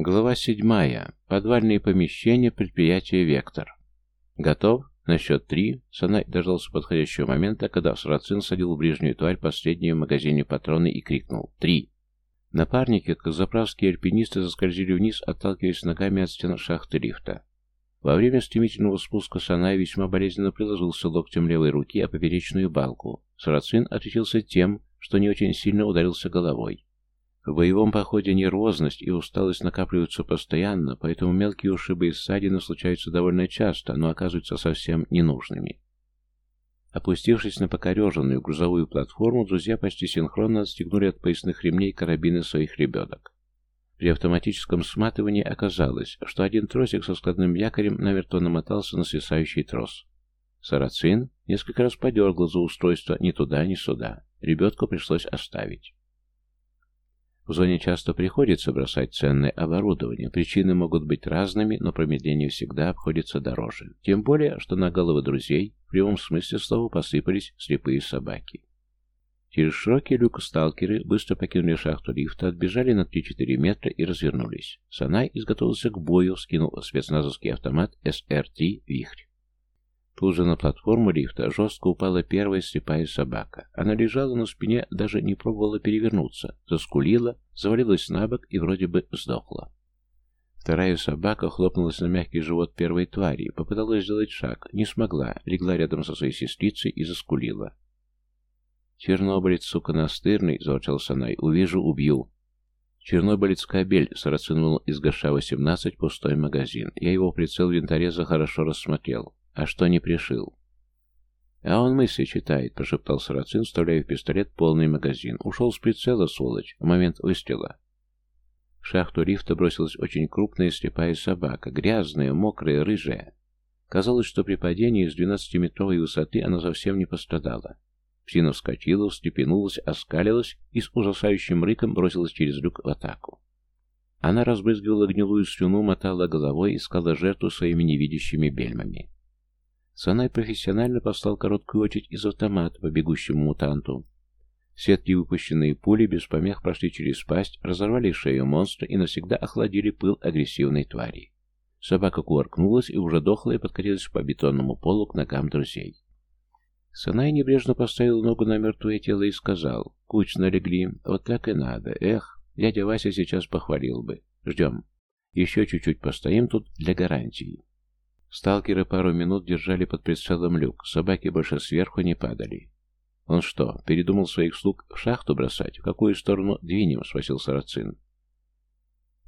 Глава седьмая. Подвальные помещения предприятия «Вектор». Готов? На счет три. Санай дождался подходящего момента, когда Сарацин садил в ближнюю тварь последнюю в магазине патроны и крикнул «Три!». Напарники, как заправские альпинисты, заскользили вниз, отталкиваясь ногами от стен шахты лифта. Во время стремительного спуска Санай весьма болезненно приложился локтем левой руки о поперечную балку. Сарацин отличился тем, что не очень сильно ударился головой. В боевом походе нервозность и усталость накапливаются постоянно, поэтому мелкие ушибы и ссадины случаются довольно часто, но оказываются совсем ненужными. Опустившись на покореженную грузовую платформу, друзья почти синхронно отстегнули от поясных ремней карабины своих ребяток. При автоматическом сматывании оказалось, что один тросик со складным якорем намертво намотался на свисающий трос. Сарацин несколько раз подергал за устройство ни туда, ни сюда. Ребятку пришлось оставить. В зоне часто приходится бросать ценное оборудование. Причины могут быть разными, но промедление всегда обходится дороже. Тем более, что на головы друзей в прямом смысле слова посыпались слепые собаки. Через широкий люк сталкеры быстро покинули шахту лифта, отбежали на 3-4 метра и развернулись. Санай изготовился к бою, скинул спецназовский автомат СР-3 «Вихрь». Тут же на платформу лифта жестко упала первая слепая собака. Она лежала на спине, даже не пробовала перевернуться, заскулила, завалилась на бок и вроде бы сдохла. Вторая собака хлопнулась на мягкий живот первой твари, попыталась сделать шаг, не смогла, легла рядом со своей сестрицей и заскулила. «Чернобылец, сука, настырный!» — заворчал Санай. «Увижу, убью!» «Чернобылец кабель!» — сарацинул из ГШ-18 пустой магазин. Я его прицел винтореза хорошо рассмотрел. А что не пришил? А он мысли читает, прошептал Сарацин, вставляя в пистолет полный магазин. Ушел с прицела, сволочь, в момент выстрела. В шахту лифта бросилась очень крупная слепая собака, грязная, мокрая, рыжая. Казалось, что при падении с 12-метровой высоты она совсем не пострадала. Псина вскочила, встрепенулась, оскалилась и с ужасающим рыком бросилась через люк в атаку. Она разбрызгивала гнилую слюну, мотала головой искала жертву своими невидящими бельмами. Санай профессионально послал короткую очередь из автомата по бегущему мутанту. Все три выпущенные пули без помех прошли через пасть, разорвали шею монстра и навсегда охладили пыл агрессивной твари. Собака кувыркнулась и уже дохлая подкатилась по бетонному полу к ногам друзей. Санай небрежно поставил ногу на мертвое тело и сказал, «Кучно легли, вот так и надо, эх, дядя Вася сейчас похвалил бы. Ждем. Еще чуть-чуть постоим тут для гарантии». Сталкеры пару минут держали под прицелом люк, собаки больше сверху не падали. «Он что, передумал своих слуг в шахту бросать? В какую сторону двинем?» — спросил Сарацин.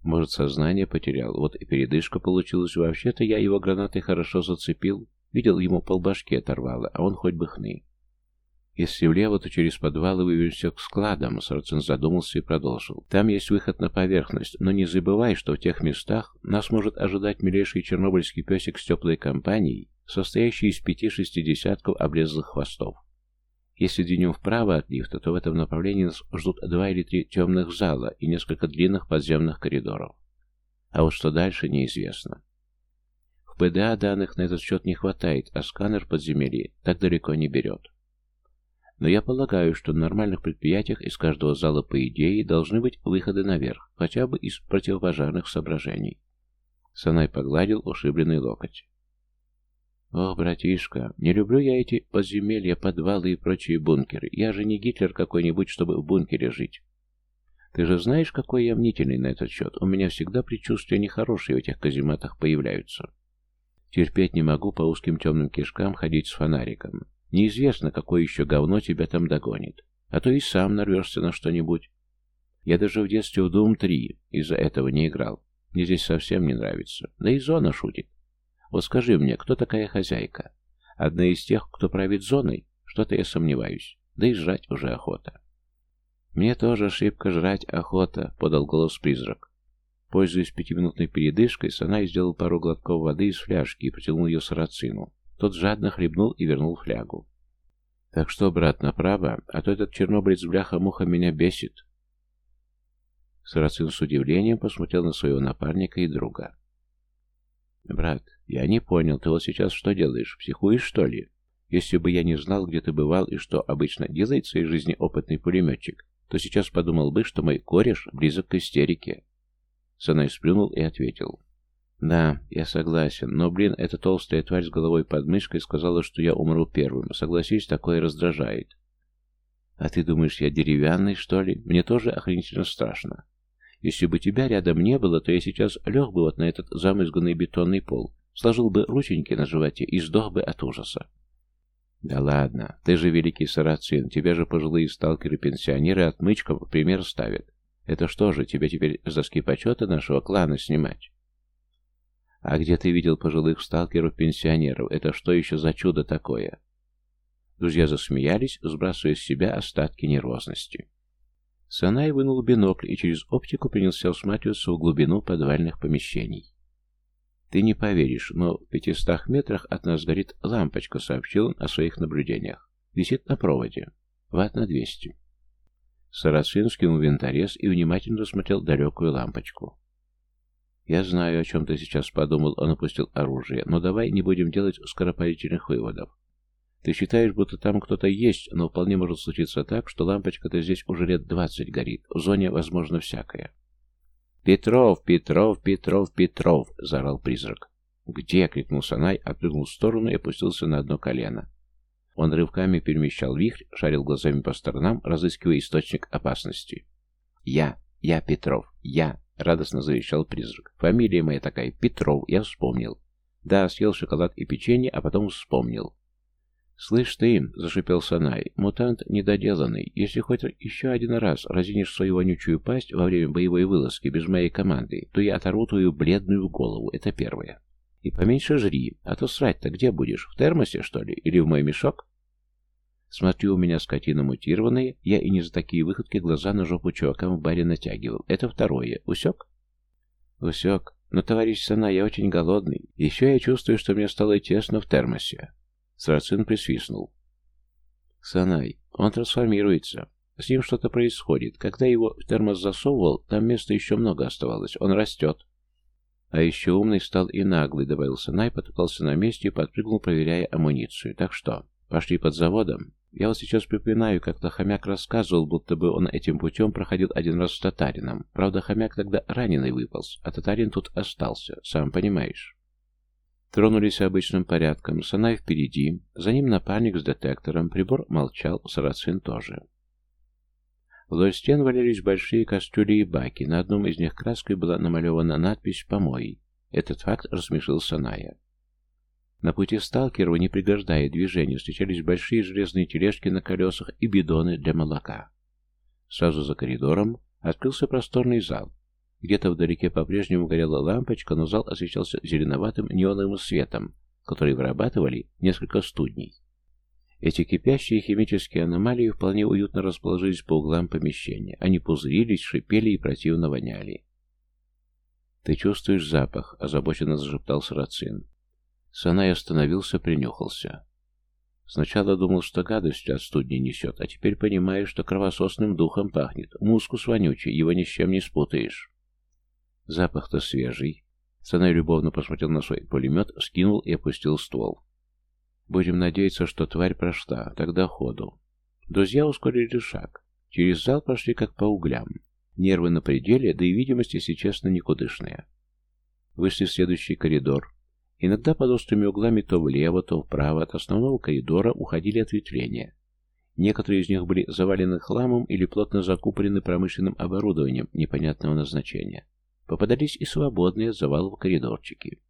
«Может, сознание потерял? Вот и передышка получилась. Вообще-то я его гранатой хорошо зацепил. Видел, ему полбашки оторвало, а он хоть бы хны. Если влево, то через подвалы выведемся к складам, Сарацин задумался и продолжил. Там есть выход на поверхность, но не забывай, что в тех местах нас может ожидать милейший чернобыльский песик с теплой компанией, состоящий из пяти-шести десятков обрезанных хвостов. Если двинем вправо от лифта, то в этом направлении нас ждут два или три темных зала и несколько длинных подземных коридоров. А вот что дальше, неизвестно. В ПДА данных на этот счет не хватает, а сканер подземелья так далеко не берет. Но я полагаю, что на нормальных предприятиях из каждого зала, по идее, должны быть выходы наверх, хотя бы из противопожарных соображений. Санай погладил ушибленный локоть. «Ох, братишка, не люблю я эти подземелья, подвалы и прочие бункеры. Я же не Гитлер какой-нибудь, чтобы в бункере жить. Ты же знаешь, какой я мнительный на этот счет. У меня всегда предчувствия нехорошие в этих казематах появляются. Терпеть не могу по узким темным кишкам ходить с фонариком. Неизвестно, какое еще говно тебя там догонит. А то и сам нарвешься на что-нибудь. Я даже в детстве в Doom 3 из-за этого не играл. Мне здесь совсем не нравится. Да и зона шутит. Вот скажи мне, кто такая хозяйка? Одна из тех, кто правит зоной? Что-то я сомневаюсь. Да и жрать уже охота. Мне тоже ошибка жрать охота, подал голос призрак. Пользуясь пятиминутной передышкой, Санай сделал пару глотков воды из фляжки и протянул ее сарацину. Тот жадно хлебнул и вернул флягу. «Так что, брат, направо, а то этот чернобылец бляха-муха меня бесит». Сарацин с удивлением посмотрел на своего напарника и друга. «Брат, я не понял, ты вот сейчас что делаешь? Психуешь, что ли? Если бы я не знал, где ты бывал и что обычно делает в своей жизни опытный пулеметчик, то сейчас подумал бы, что мой кореш близок к истерике». Санай сплюнул и ответил. «Да, я согласен, но, блин, эта толстая тварь с головой под мышкой сказала, что я умру первым. Согласись, такое раздражает». «А ты думаешь, я деревянный, что ли? Мне тоже охренительно страшно. Если бы тебя рядом не было, то я сейчас лег бы вот на этот замызганный бетонный пол, сложил бы рученьки на животе и сдох бы от ужаса. Да ладно, ты же великий сарацин, тебя же пожилые сталкеры-пенсионеры отмычком в пример ставят. Это что же, тебя теперь с доски почета нашего клана снимать? А где ты видел пожилых сталкеров-пенсионеров? Это что еще за чудо такое? Друзья засмеялись, сбрасывая с себя остатки нервозности. Санай вынул бинокль и через оптику принялся всматриваться в глубину подвальных помещений. «Ты не поверишь, но в пятистах метрах от нас горит лампочка», — сообщил он о своих наблюдениях. «Висит на проводе. Ватт на двести». Сарацин скинул винторез и внимательно рассмотрел далекую лампочку. «Я знаю, о чем ты сейчас подумал», — он опустил оружие, «но давай не будем делать скоропалительных выводов. Ты считаешь, будто там кто-то есть, но вполне может случиться так, что лампочка-то здесь уже лет двадцать горит. В зоне возможно всякое. «Петров, Петров, Петров, Петров!» — заорал призрак. «Где?» — крикнул Санай, отпрыгнул в сторону и опустился на одно колено. Он рывками перемещал вихрь, шарил глазами по сторонам, разыскивая источник опасности. «Я! Я Петров! Я!» — радостно завещал призрак. «Фамилия моя такая, Петров, я вспомнил. Да, съел шоколад и печенье, а потом вспомнил. «Слышь ты», — зашипел Санай, — «мутант недоделанный. Если хоть еще один раз разинешь свою вонючую пасть во время боевой вылазки без моей команды, то я оторву твою бледную голову. Это первое. И поменьше жри, а то срать-то где будешь? В термосе, что ли? Или в мой мешок?» Смотрю, у меня скотина мутированная, я и не за такие выходки глаза на жопу чувакам в баре натягивал. Это второе. Усек? Усек. Но, товарищ Сана, я очень голодный. Еще я чувствую, что мне стало тесно в термосе. Сарацин присвистнул. Санай. Он трансформируется. С ним что-то происходит. Когда его в термос засовывал, там места еще много оставалось. Он растет. А еще умный стал и наглый, добавил Санай, потоптался на месте и подпрыгнул, проверяя амуницию. Так что, пошли под заводом? Я вот сейчас припоминаю, как-то хомяк рассказывал, будто бы он этим путем проходил один раз с татарином. Правда, хомяк тогда раненый выполз, а татарин тут остался, сам понимаешь. Тронулись обычным порядком, Санай впереди, за ним напарник с детектором, прибор молчал, Сарацин тоже. Вдоль стен валялись большие кастрюли и баки, на одном из них краской была намалевана надпись «Помой». Этот факт рассмешил Саная. На пути сталкеров, не преграждая движения, встречались большие железные тележки на колесах и бидоны для молока. Сразу за коридором открылся просторный зал, где-то вдалеке по-прежнему горела лампочка, но зал освещался зеленоватым неоновым светом, который вырабатывали несколько студней. Эти кипящие химические аномалии вполне уютно расположились по углам помещения. Они пузырились, шипели и противно воняли. «Ты чувствуешь запах?» – озабоченно зашептал Сарацин. Санай остановился, принюхался. Сначала думал, что гадостью от студни несет, а теперь понимаю, что кровососным духом пахнет. Мускус вонючий, его ни с чем не спутаешь. Запах-то свежий. Санай любовно посмотрел на свой пулемет, скинул и опустил ствол. Будем надеяться, что тварь прошла, тогда ходу. Друзья ускорили шаг. Через зал пошли как по углям. Нервы на пределе, да и видимость, если честно, никудышная. Вышли в следующий коридор. Иногда под острыми углами то влево, то вправо от основного коридора уходили ответвления. Некоторые из них были завалены хламом или плотно закупорены промышленным оборудованием непонятного назначения. Попадались и свободные от завалов коридорчики.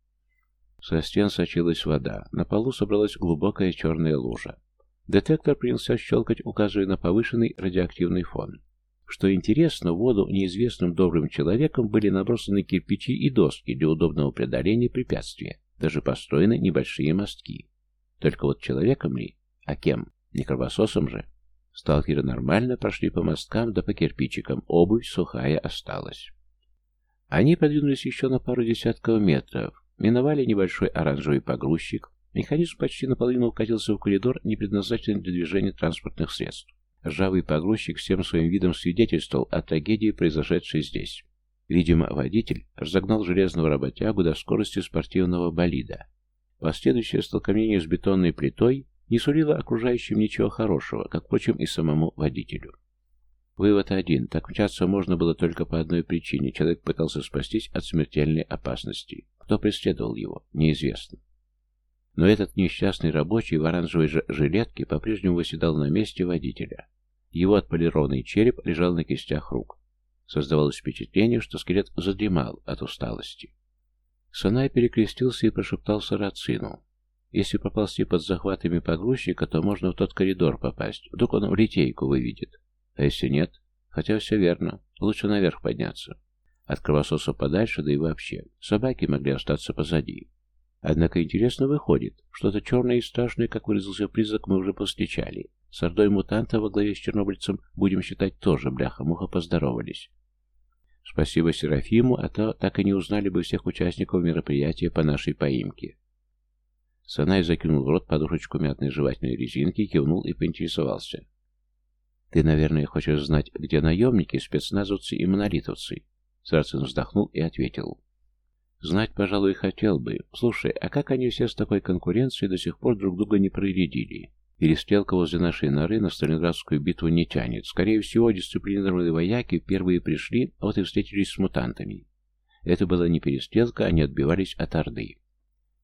Со стен сочилась вода. На полу собралась глубокая черная лужа. Детектор принялся щелкать, указывая на повышенный радиоактивный фон. Что интересно, в воду неизвестным добрым человеком были набросаны кирпичи и доски для удобного преодоления препятствия. Даже построены небольшие мостки. Только вот человеком ли? А кем? Не кровососом же? Сталкеры нормально прошли по мосткам да по кирпичикам, обувь сухая осталась. Они продвинулись еще на пару десятков метров, миновали небольшой оранжевый погрузчик. Механизм почти наполовину укатился в коридор, не предназначенный для движения транспортных средств. Ржавый погрузчик всем своим видом свидетельствовал о трагедии, произошедшей здесь. Видимо, водитель разогнал железного работягу до скорости спортивного болида. Последующее столкновение с бетонной плитой не сулило окружающим ничего хорошего, как, впрочем, и самому водителю. Вывод один. Так мчаться можно было только по одной причине. Человек пытался спастись от смертельной опасности. Кто преследовал его, неизвестно. Но этот несчастный рабочий в оранжевой же жилетке по-прежнему выседал на месте водителя. Его отполированный череп лежал на кистях рук. Создавалось впечатление, что скелет задремал от усталости. Санай перекрестился и прошептал Сарацину. Если поползти под захватами погрузчика, то можно в тот коридор попасть. Вдруг он в литейку выведет. А если нет? Хотя все верно. Лучше наверх подняться. От кровососа подальше, да и вообще. Собаки могли остаться позади. Однако интересно выходит, что-то черное и страшное, как выразился призрак, мы уже повстречали. С ордой мутанта во главе с чернобыльцем, будем считать, тоже бляха-муха поздоровались. Спасибо Серафиму, а то так и не узнали бы всех участников мероприятия по нашей поимке. Санай закинул в рот подушечку мятной жевательной резинки, кивнул и поинтересовался. «Ты, наверное, хочешь знать, где наемники, спецназовцы и монолитовцы?» Сарцин вздохнул и ответил. «Знать, пожалуй, хотел бы. Слушай, а как они все с такой конкуренцией до сих пор друг друга не проредили? Перестрелка возле нашей норы на Сталинградскую битву не тянет. Скорее всего, дисциплинированные вояки первые пришли, а вот и встретились с мутантами. Это была не перестрелка, они отбивались от Орды.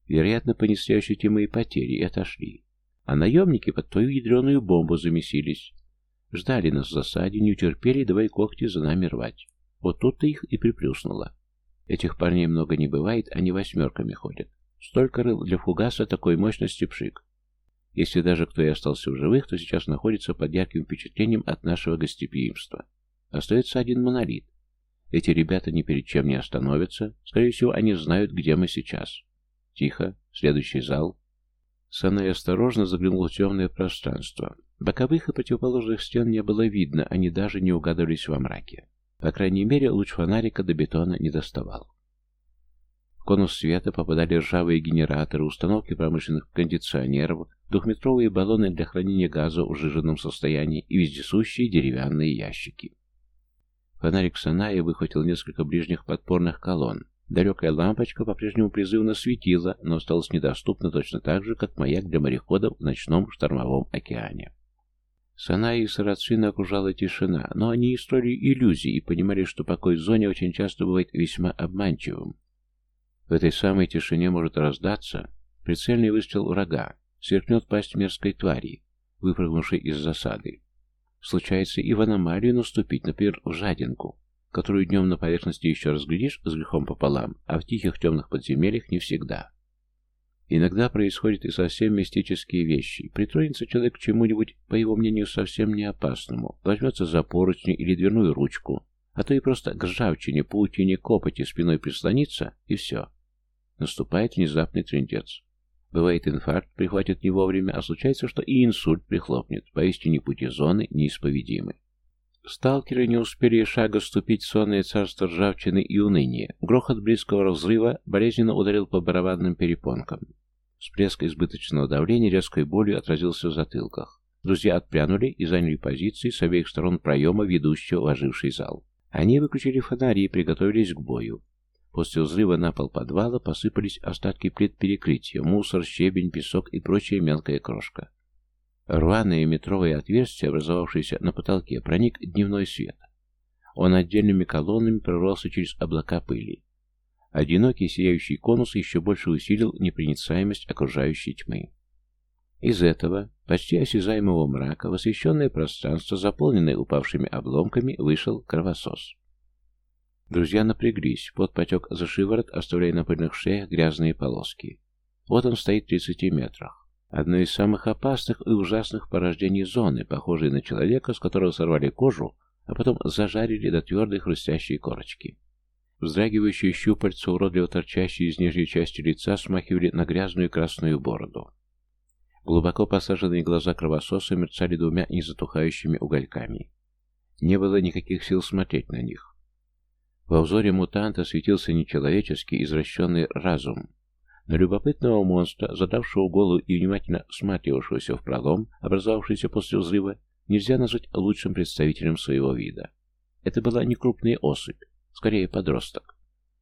Вероятно, понесли ощутимые потери и отошли. А наемники под твою ядреную бомбу замесились. Ждали нас в засаде, не утерпели, давай когти за нами рвать. Вот тут-то их и приплюснуло. Этих парней много не бывает, они восьмерками ходят. Столько рыл для фугаса такой мощности пшик. Если даже кто и остался в живых, то сейчас находится под ярким впечатлением от нашего гостеприимства. Остается один монолит. Эти ребята ни перед чем не остановятся. Скорее всего, они знают, где мы сейчас. Тихо. Следующий зал. Санай осторожно заглянул в темное пространство. Боковых и противоположных стен не было видно, они даже не угадывались во мраке. По крайней мере, луч фонарика до бетона не доставал. Конус света попадали ржавые генераторы, установки промышленных кондиционеров, двухметровые баллоны для хранения газа в сжиженном состоянии и вездесущие деревянные ящики. Фонарик Саная выхватил несколько ближних подпорных колонн. Далекая лампочка по-прежнему призывно светила, но осталась недоступна точно так же, как маяк для мореходов в ночном штормовом океане. Санаи и Сарацина окружала тишина, но они не строили иллюзий и понимали, что покой в зоне очень часто бывает весьма обманчивым. В этой самой тишине может раздаться прицельный выстрел врага, сверкнет пасть мерзкой твари, выпрыгнувшей из засады. Случается и в аномалию наступить, например, в жадинку, которую днем на поверхности еще разглядишь с грехом пополам, а в тихих темных подземельях не всегда. Иногда происходят и совсем мистические вещи. Притронется человек к чему-нибудь, по его мнению, совсем не опасному, возьмется за поручни или дверную ручку, а то и просто к ржавчине, паутине, копоти спиной прислонится, и все. Наступает внезапный трендец. Бывает инфаркт, прихватит не вовремя, а случается, что и инсульт прихлопнет. Поистине пути зоны неисповедимы. Сталкеры не успели шага ступить в сонное царство ржавчины и уныния. Грохот близкого взрыва болезненно ударил по барабанным перепонкам. Всплеск избыточного давления резкой болью отразился в затылках. Друзья отпрянули и заняли позиции с обеих сторон проема, ведущего в оживший зал. Они выключили фонари и приготовились к бою. После взрыва на пол подвала посыпались остатки плит перекрытия, мусор, щебень, песок и прочая мелкая крошка. Рваное метровое отверстие, образовавшееся на потолке, проник дневной свет. Он отдельными колоннами прорвался через облака пыли. Одинокий сияющий конус еще больше усилил непроницаемость окружающей тьмы. Из этого, почти осязаемого мрака, в освещенное пространство, заполненное упавшими обломками, вышел кровосос. Друзья напряглись, пот потек за шиворот, оставляя на пыльных шеях грязные полоски. Вот он стоит в 30 метрах. Одно из самых опасных и ужасных порождений зоны, похожий на человека, с которого сорвали кожу, а потом зажарили до твердой хрустящей корочки. Вздрагивающие щупальца, уродливо торчащие из нижней части лица, смахивали на грязную красную бороду. Глубоко посаженные глаза кровососа мерцали двумя незатухающими угольками. Не было никаких сил смотреть на них. Во взоре мутанта светился нечеловеческий извращенный разум, на любопытного монстра, задавшего голову и внимательно всматривавшегося в пролом, образовавшийся после взрыва, нельзя назвать лучшим представителем своего вида. Это была не крупная особь, скорее подросток.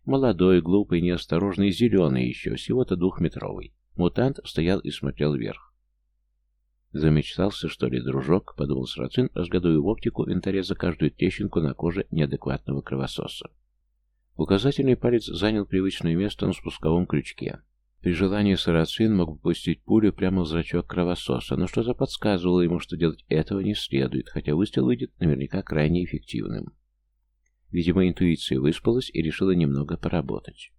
Молодой, глупый, неосторожный, зеленый еще, всего-то двухметровый. Мутант стоял и смотрел вверх. Замечтался, что ли, дружок, подумал Сарацин, разгадывая в оптику винтореза каждую трещинку на коже неадекватного кровососа. Указательный палец занял привычное место на спусковом крючке. При желании Сарацин мог бы пустить пулю прямо в зрачок кровососа, но что-то подсказывало ему, что делать этого не следует, хотя выстрел выйдет наверняка крайне эффективным. Видимо, интуиция выспалась и решила немного поработать.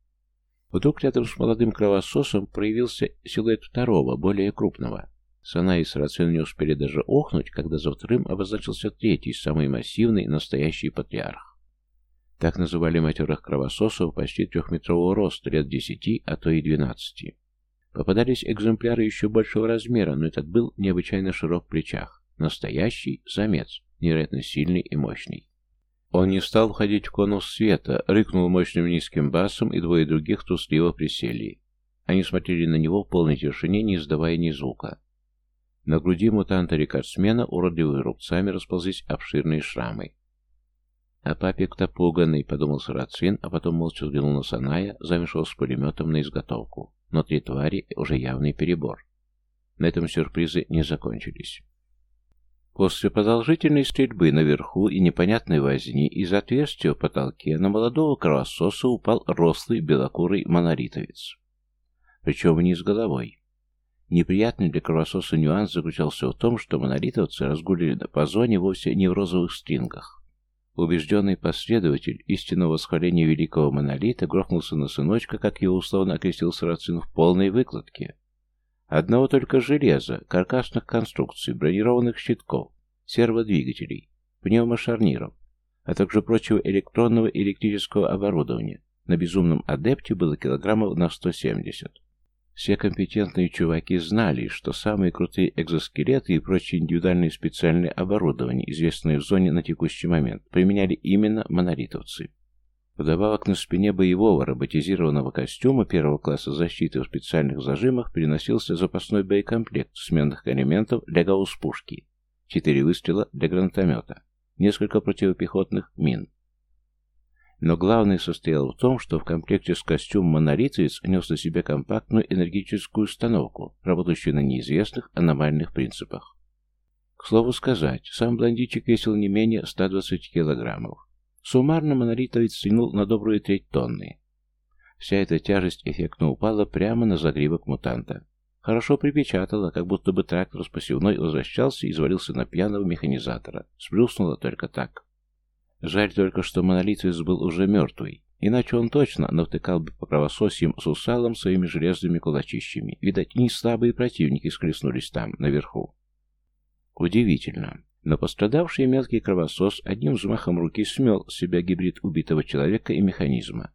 Вдруг рядом с молодым кровососом проявился силуэт второго, более крупного. Сана и Сарацин не успели даже охнуть, когда за вторым обозначился третий, самый массивный, настоящий патриарх. Так называли матерых кровососов почти трехметрового роста, лет десяти, а то и двенадцати. Попадались экземпляры еще большего размера, но этот был необычайно широк в плечах. Настоящий самец, невероятно сильный и мощный. Он не стал входить в конус света, рыкнул мощным низким басом, и двое других трусливо присели. Они смотрели на него в полной тишине, не издавая ни звука. На груди мутанта-рекордсмена уродливыми рубцами расползлись обширные шрамы. «А папик-то пуганный», — подумал Сарацин, а потом молча взглянул на Саная, замешал с пулеметом на изготовку. Но три твари — уже явный перебор. На этом сюрпризы не закончились. После продолжительной стрельбы наверху и непонятной возни из отверстия в потолке на молодого кровососа упал рослый белокурый моноритовец. Причем вниз головой. Неприятный для кровососа нюанс заключался в том, что монолитовцы разгуляли по зоне вовсе не в розовых стрингах. Убежденный последователь истинного восхваления великого монолита грохнулся на сыночка, как его условно окрестил Сарацин, в полной выкладке. Одного только железа, каркасных конструкций, бронированных щитков, серводвигателей, пневмошарниров, а также прочего электронного и электрического оборудования. На безумном адепте было килограммов на 170. Все компетентные чуваки знали, что самые крутые экзоскелеты и прочее индивидуальное специальное оборудование, известное в зоне на текущий момент, применяли именно монолитовцы. Вдобавок на спине боевого роботизированного костюма первого класса защиты в специальных зажимах переносился запасной боекомплект сменных элементов для гаусс-пушки, четыре выстрела для гранатомета, несколько противопехотных мин, но главное состояло в том, что в комплекте с костюмом монолитовец нес на себе компактную энергетическую установку, работающую на неизвестных аномальных принципах. К слову сказать, сам блондичек весил не менее 120 килограммов. Суммарно монолитовец тянул на добрую треть тонны. Вся эта тяжесть эффектно упала прямо на загривок мутанта. Хорошо припечатала, как будто бы трактор с посевной возвращался и извалился на пьяного механизатора. Сплюснуло только так. Жаль только, что монолитвец был уже мертвый, иначе он точно навтыкал бы по кровососьям с усалом своими железными кулачищами. Видать, не слабые противники склеснулись там, наверху. Удивительно. Но пострадавший мелкий кровосос одним взмахом руки смел с себя гибрид убитого человека и механизма.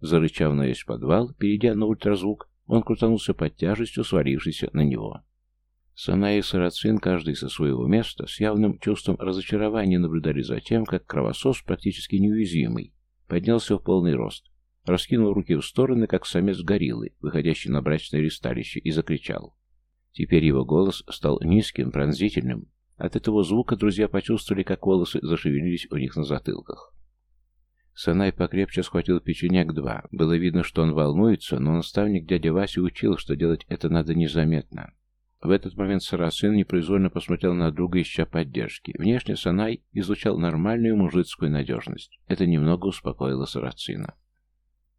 Зарычав на весь подвал, перейдя на ультразвук, он крутанулся под тяжестью, свалившейся на него. Сана и Сарацин, каждый со своего места, с явным чувством разочарования наблюдали за тем, как кровосос, практически неуязвимый, поднялся в полный рост, раскинул руки в стороны, как самец гориллы, выходящий на брачное ристалище, и закричал. Теперь его голос стал низким, пронзительным. От этого звука друзья почувствовали, как волосы зашевелились у них на затылках. Санай покрепче схватил печенек-2. Было видно, что он волнуется, но наставник дядя Вася учил, что делать это надо незаметно. В этот момент Сарацин непроизвольно посмотрел на друга, ища поддержки. Внешне Санай излучал нормальную мужицкую надежность. Это немного успокоило Сарацина.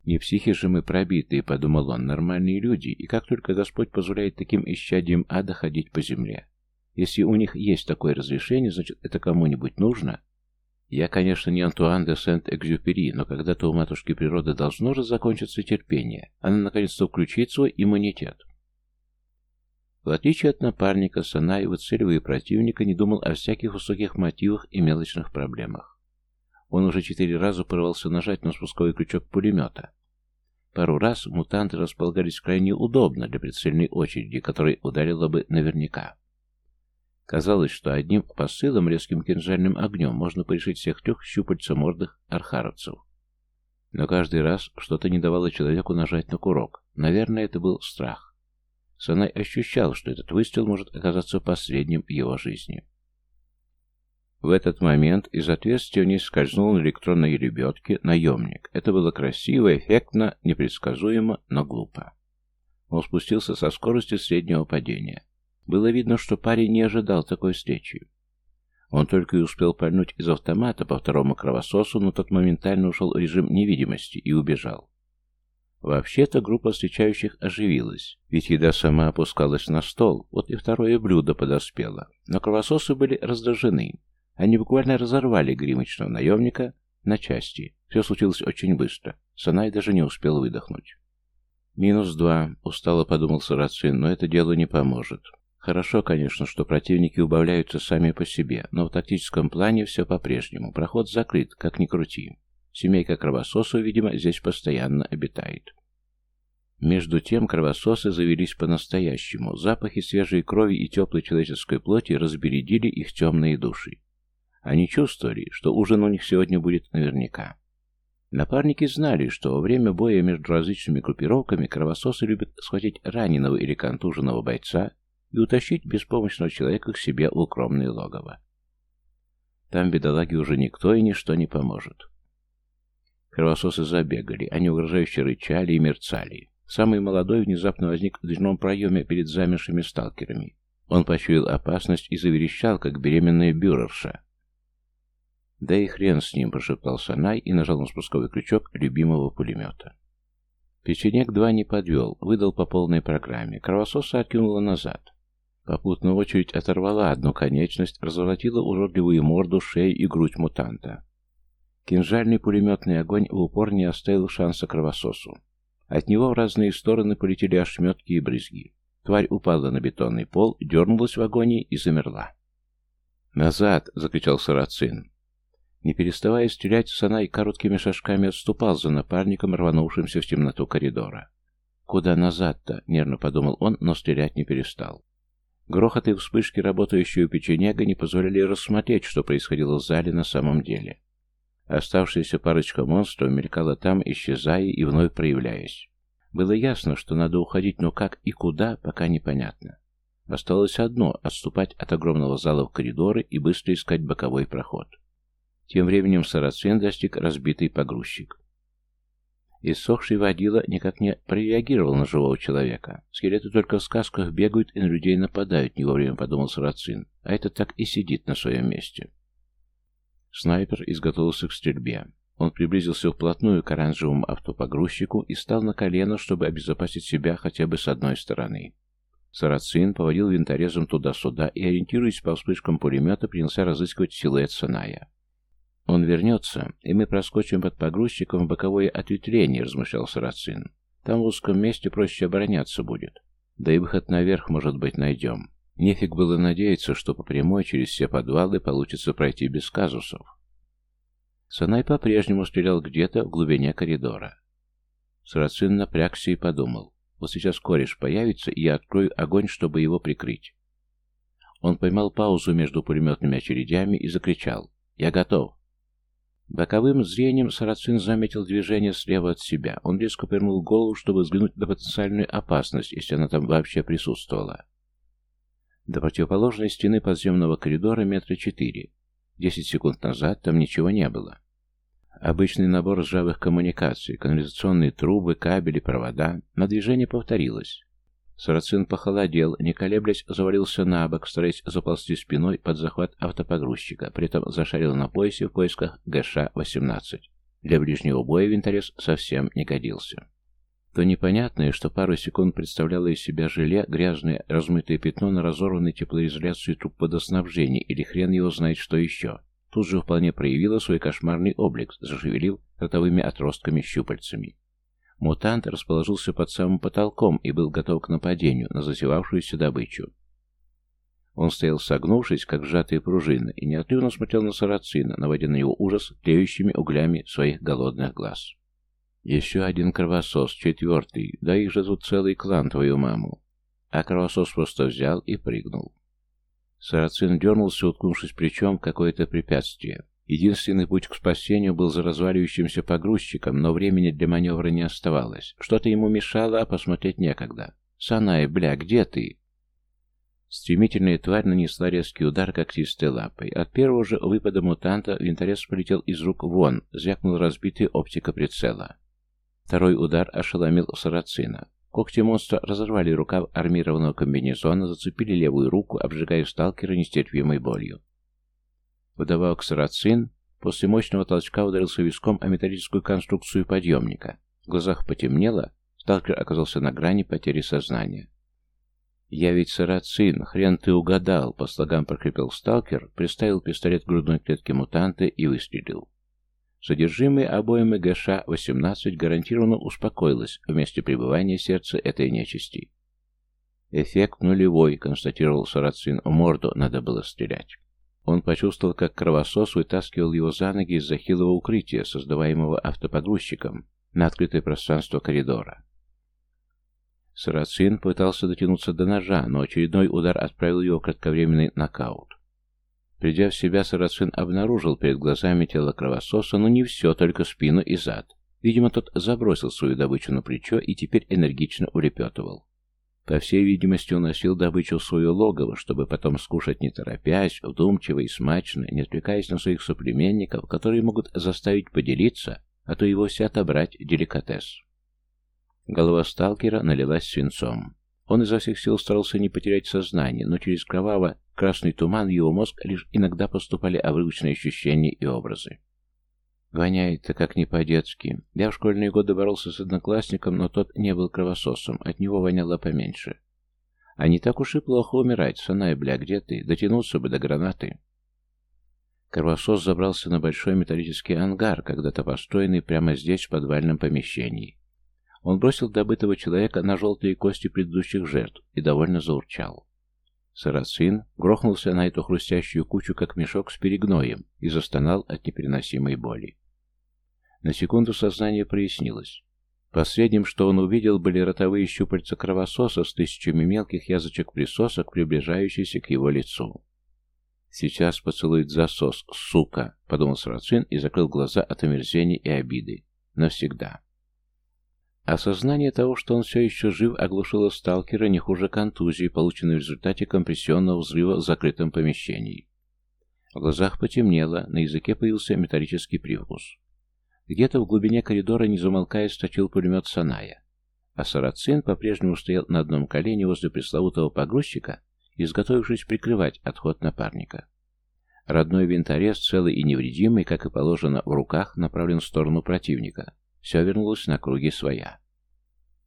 «Не психи же мы пробитые», — подумал он, — «нормальные люди, и как только Господь позволяет таким исчадиям ада ходить по земле. Если у них есть такое разрешение, значит, это кому-нибудь нужно?» Я, конечно, не Антуан де Сент-Экзюпери, но когда-то у матушки природы должно же закончиться терпение. Она наконец-то включит свой иммунитет. В отличие от напарника, Санай, выцеливая противника, не думал о всяких высоких мотивах и мелочных проблемах. Он уже четыре раза порвался нажать на спусковой крючок пулемета. Пару раз мутанты располагались крайне удобно для прицельной очереди, которая ударила бы наверняка. Казалось, что одним посылом, резким кинжальным огнем можно порешить всех трех щупальцемордых архаровцев. Но каждый раз что-то не давало человеку нажать на курок. Наверное, это был страх. Санай ощущал, что этот выстрел может оказаться последним в его жизни. В этот момент из отверстия вниз скользнул на электронной лебедке наемник. Это было красиво, эффектно, непредсказуемо, но глупо. Он спустился со скоростью среднего падения. Было видно, что парень не ожидал такой встречи. Он только и успел пальнуть из автомата по второму кровососу, но тот моментально ушел в режим невидимости и убежал. Вообще-то группа встречающих оживилась, ведь еда сама опускалась на стол, вот и второе блюдо подоспело. Но кровососы были раздражены. Они буквально разорвали гримочного наемника на части. Все случилось очень быстро. Санай даже не успел выдохнуть. «Минус два», — устало подумал Сарацин, — «но это делу не поможет. Хорошо, конечно, что противники убавляются сами по себе, но в тактическом плане все по-прежнему. Проход закрыт, как ни крути. Семейка кровососов, видимо, здесь постоянно обитает. Между тем кровососы завелись по-настоящему. Запахи свежей крови и теплой человеческой плоти разбередили их темные души. Они чувствовали, что ужин у них сегодня будет наверняка. Напарники знали, что во время боя между различными группировками кровососы любят схватить раненого или контуженного бойца и утащить беспомощного человека к себе в укромное логово. Там бедолаге уже никто и ничто не поможет. Кровососы забегали, они угрожающе рычали и мерцали. Самый молодой внезапно возник в дверном проеме перед замершими сталкерами. Он почуял опасность и заверещал, как беременная бюрерша. «Да и хрен с ним», — прошептал Санай и нажал на спусковой крючок любимого пулемета. Печенек-2 не подвел, выдал по полной программе. Кровососа откинула назад. Попутно очередь оторвала одну конечность, разворотила уродливую морду, шею и грудь мутанта. Кинжальный пулеметный огонь в упор не оставил шанса кровососу. От него в разные стороны полетели ошметки и брызги. Тварь упала на бетонный пол, дернулась в агонии и замерла. «Назад!» — закричал Сарацин. Не переставая стрелять, Санай короткими шажками отступал за напарником, рванувшимся в темноту коридора. «Куда назад-то?» — нервно подумал он, но стрелять не перестал. Грохот и вспышки работающего печенега не позволяли рассмотреть, что происходило в зале на самом деле. Оставшаяся парочка монстров мелькала там, исчезая и вновь проявляясь. Было ясно, что надо уходить, но как и куда, пока непонятно. Осталось одно — отступать от огромного зала в коридоры и быстро искать боковой проход. Тем временем Сарацин достиг разбитый погрузчик. Иссохший водила никак не прореагировал на живого человека. Скелеты только в сказках бегают и на людей нападают, не вовремя подумал Сарацин, а это так и сидит на своем месте. Снайпер изготовился к стрельбе. Он приблизился вплотную к оранжевому автопогрузчику и стал на колено, чтобы обезопасить себя хотя бы с одной стороны. Сарацин поводил винторезом туда-сюда и, ориентируясь по вспышкам пулемета, принялся разыскивать силуэт Саная. «Он вернется, и мы проскочим под погрузчиком в боковое ответвление», — размышлял Сарацин. «Там в узком месте проще обороняться будет. Да и выход наверх, может быть, найдем». Нефиг было надеяться, что по прямой через все подвалы получится пройти без казусов. Санай по-прежнему стрелял где-то в глубине коридора. Сарацин напрягся и подумал. Вот сейчас кореш появится, и я открою огонь, чтобы его прикрыть. Он поймал паузу между пулеметными очередями и закричал «Я готов!». Боковым зрением Сарацин заметил движение слева от себя. Он резко повернул голову, чтобы взглянуть на потенциальную опасность, если она там вообще присутствовала. До противоположной стены подземного коридора метра четыре. Десять секунд назад там ничего не было. Обычный набор ржавых коммуникаций, канализационные трубы, кабели, провода. Но движение повторилось. Сарацин похолодел, не колеблясь, завалился на бок, стараясь заползти спиной под захват автопогрузчика, при этом зашарил на поясе в поисках ГШ-18. Для ближнего боя винторез совсем не годился. То непонятное, что пару секунд представляло из себя желе, грязное, размытое пятно на разорванной теплоизоляции труб водоснабжения или хрен его знает что еще, тут же вполне проявило свой кошмарный облик, зашевелив ротовыми отростками-щупальцами. Мутант расположился под самым потолком и был готов к нападению на засевавшуюся добычу. Он стоял согнувшись, как сжатые пружины, и неотрывно смотрел на сарацина, наводя на него ужас тлеющими углями своих голодных глаз. Еще один кровосос, четвертый, да их же тут целый клан, твою маму. А кровосос просто взял и прыгнул. Сарацин дернулся, уткнувшись плечом в какое-то препятствие. Единственный путь к спасению был за разваливающимся погрузчиком, но времени для маневра не оставалось. Что-то ему мешало, а посмотреть некогда. «Санай, бля, где ты?» Стремительная тварь нанесла резкий удар когтистой лапой. От первого же выпада мутанта винторез полетел из рук вон, звякнул разбитый оптика прицела. Второй удар ошеломил Сарацина. Когти монстра разорвали рукав армированного комбинезона, зацепили левую руку, обжигая сталкера нестерпимой болью. Вдобавок сарацин после мощного толчка ударился виском о металлическую конструкцию подъемника. В глазах потемнело, сталкер оказался на грани потери сознания. «Я ведь сарацин, хрен ты угадал!» — по слогам прокрепил сталкер, приставил пистолет к грудной клетке мутанта и выстрелил. Содержимое обоймы ГШ-18 гарантированно успокоилось в пребывания сердца этой нечисти. «Эффект нулевой», — констатировал Сарацин. «В морду надо было стрелять». Он почувствовал, как кровосос вытаскивал его за ноги из захилого укрытия, создаваемого автопогрузчиком, на открытое пространство коридора. Сарацин пытался дотянуться до ножа, но очередной удар отправил его кратковременный нокаут. Придя в себя, Сарацин обнаружил перед глазами тело кровососа, но не все, только спину и зад. Видимо, тот забросил свою добычу на плечо и теперь энергично улепетывал. По всей видимости, он носил добычу в свое логово, чтобы потом скушать не торопясь, вдумчиво и смачно, не отвлекаясь на своих соплеменников, которые могут заставить поделиться, а то и вовсе отобрать деликатес. Голова сталкера налилась свинцом. Он изо всех сил старался не потерять сознание, но через кроваво-красный туман в его мозг лишь иногда поступали обрывочные ощущения и образы. Воняет-то как не по-детски. Я в школьные годы боролся с одноклассником, но тот не был кровососом, от него воняло поменьше. А не так уж и плохо умирать, Санай, бля, где ты? Дотянулся бы до гранаты. Кровосос забрался на большой металлический ангар, когда-то построенный прямо здесь, в подвальном помещении. Он бросил добытого человека на желтые кости предыдущих жертв и довольно заурчал. Сарацин грохнулся на эту хрустящую кучу, как мешок с перегноем, и застонал от непереносимой боли. На секунду сознание прояснилось. Последним, что он увидел, были ротовые щупальца кровососа с тысячами мелких язычек-присосок, приближающиеся к его лицу. «Сейчас поцелует засос, сука!» — подумал Сарацин и закрыл глаза от омерзения и обиды. «Навсегда». Осознание того, что он все еще жив, оглушило сталкера не хуже контузии, полученной в результате компрессионного взрыва в закрытом помещении. В глазах потемнело, на языке появился металлический привкус. Где-то в глубине коридора, не замолкая, сточил пулемет Саная. А Сарацин по-прежнему стоял на одном колене возле пресловутого погрузчика, изготовившись прикрывать отход напарника. Родной винторез, целый и невредимый, как и положено, в руках, направлен в сторону противника. Все вернулось на круги своя.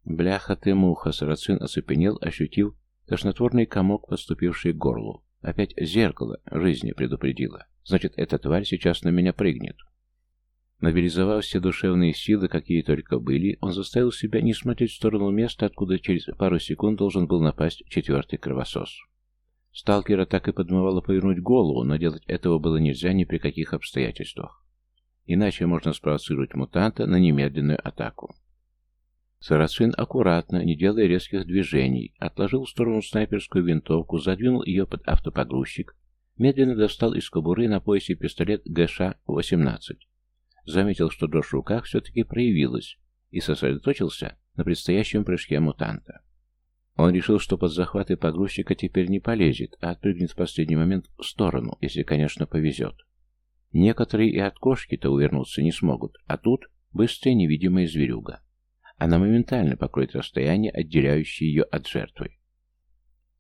«Бляха ты, муха!» — Сарацин оцепенел, ощутив тошнотворный комок, подступивший к горлу. Опять зеркало жизни предупредило. Значит, эта тварь сейчас на меня прыгнет. Мобилизовав все душевные силы, какие только были, он заставил себя не смотреть в сторону места, откуда через пару секунд должен был напасть четвертый кровосос. Сталкера так и подмывало повернуть голову, но делать этого было нельзя ни при каких обстоятельствах. Иначе можно спровоцировать мутанта на немедленную атаку. Сарацин аккуратно, не делая резких движений, отложил в сторону снайперскую винтовку, задвинул ее под автопогрузчик, медленно достал из кобуры на поясе пистолет ГШ-18. Заметил, что дрожь в руках все-таки проявилась, и сосредоточился на предстоящем прыжке мутанта. Он решил, что под захваты погрузчика теперь не полезет, а отпрыгнет в последний момент в сторону, если, конечно, повезет. Некоторые и от кошки-то увернуться не смогут, а тут быстрая невидимая зверюга. Она моментально покроет расстояние, отделяющее ее от жертвы.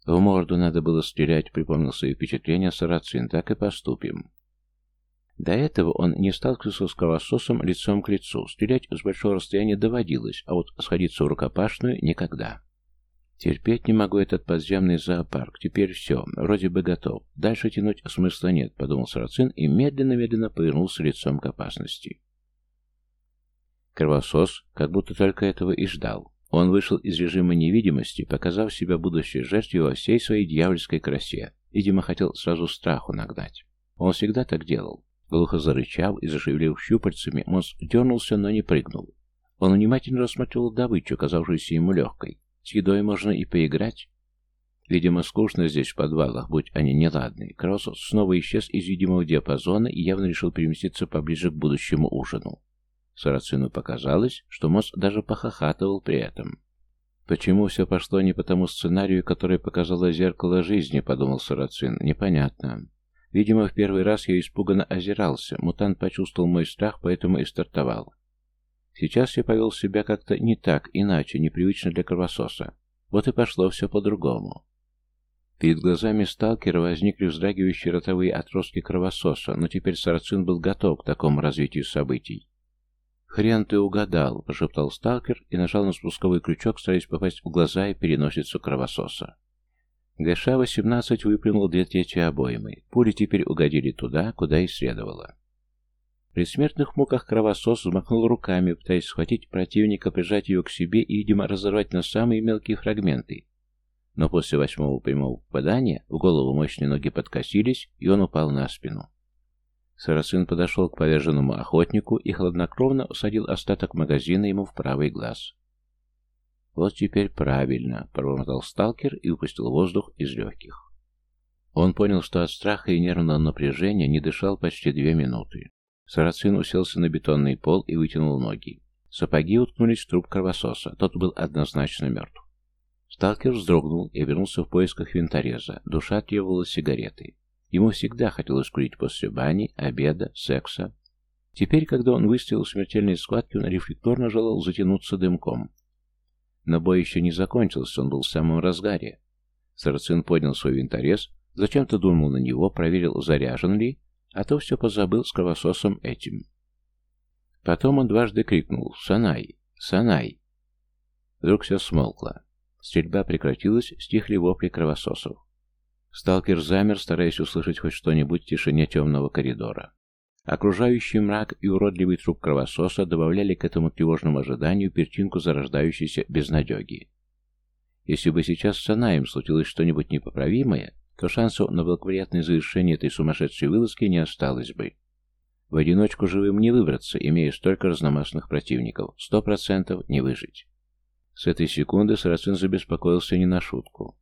В морду надо было стрелять, припомнил свои впечатления Сарацин, так и поступим. До этого он не сталкивался с кровососом лицом к лицу. Стрелять с большого расстояния доводилось, а вот сходиться в рукопашную никогда. Терпеть не могу этот подземный зоопарк. Теперь все, вроде бы готов. Дальше тянуть смысла нет, подумал Сарацин и медленно-медленно повернулся лицом к опасности. Кровосос как будто только этого и ждал. Он вышел из режима невидимости, показав себя будущей жертве во всей своей дьявольской красе. Видимо, хотел сразу страху нагнать. Он всегда так делал. Глухо зарычав и зашевелив щупальцами, монстр дернулся, но не прыгнул. Он внимательно рассматривал добычу, казавшуюся ему легкой. С едой можно и поиграть. Видимо, скучно здесь в подвалах, будь они неладные. Кросс снова исчез из видимого диапазона и явно решил переместиться поближе к будущему ужину. Сарацину показалось, что Мосс даже похохатывал при этом. «Почему все пошло не по тому сценарию, который показало зеркало жизни?» — подумал Сарацин. «Непонятно. Видимо, в первый раз я испуганно озирался. Мутант почувствовал мой страх, поэтому и стартовал. Сейчас я повел себя как-то не так, иначе, непривычно для кровососа. Вот и пошло все по-другому. Перед глазами сталкера возникли вздрагивающие ротовые отростки кровососа, но теперь Сарацин был готов к такому развитию событий. «Хрен ты угадал!» – прошептал сталкер и нажал на спусковой крючок, стараясь попасть в глаза и переносицу кровососа. ГШ-18 выплюнул две трети обоймы. Пули теперь угодили туда, куда и следовало. При смертных муках кровосос взмахнул руками, пытаясь схватить противника, прижать его к себе и, видимо, разорвать на самые мелкие фрагменты. Но после восьмого прямого попадания в голову мощные ноги подкосились, и он упал на спину. Сарацин подошел к поверженному охотнику и хладнокровно усадил остаток магазина ему в правый глаз. «Вот теперь правильно», — пробормотал сталкер и выпустил воздух из легких. Он понял, что от страха и нервного напряжения не дышал почти две минуты. Сарацин уселся на бетонный пол и вытянул ноги. Сапоги уткнулись в труп кровососа. Тот был однозначно мертв. Сталкер вздрогнул и вернулся в поисках винтореза. Душа требовала сигареты. Ему всегда хотелось курить после бани, обеда, секса. Теперь, когда он выставил смертельные схватки, он рефлекторно желал затянуться дымком. Но бой еще не закончился, он был в самом разгаре. Сарацин поднял свой винторез, зачем-то думал на него, проверил, заряжен ли, а то все позабыл с кровососом этим. Потом он дважды крикнул «Санай! Санай!». Вдруг все смолкло. Стрельба прекратилась, стихли вопли кровососов. Сталкер замер, стараясь услышать хоть что-нибудь в тишине темного коридора. Окружающий мрак и уродливый труп кровососа добавляли к этому тревожному ожиданию перчинку зарождающейся безнадеги. Если бы сейчас с Санаем случилось что-нибудь непоправимое, то шансов на благоприятное завершение этой сумасшедшей вылазки не осталось бы. В одиночку живым не выбраться, имея столько разномастных противников. Сто процентов не выжить. С этой секунды Сарацин забеспокоился не на шутку.